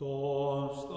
Dost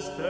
est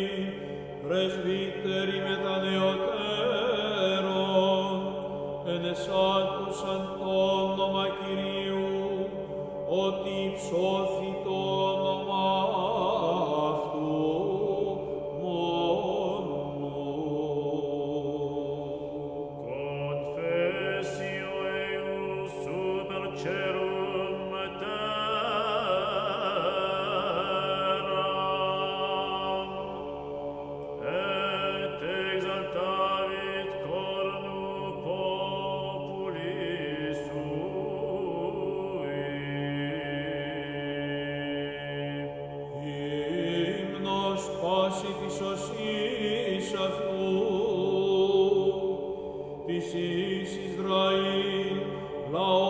πρεσβύτεροι μετανεωτέρων, ενεσάτουσαν το όνομα Κυρίου, ότι υψώθη το όνομα πάση τη σωσής αυτού, της Ισραήλ, λαός